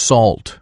salt.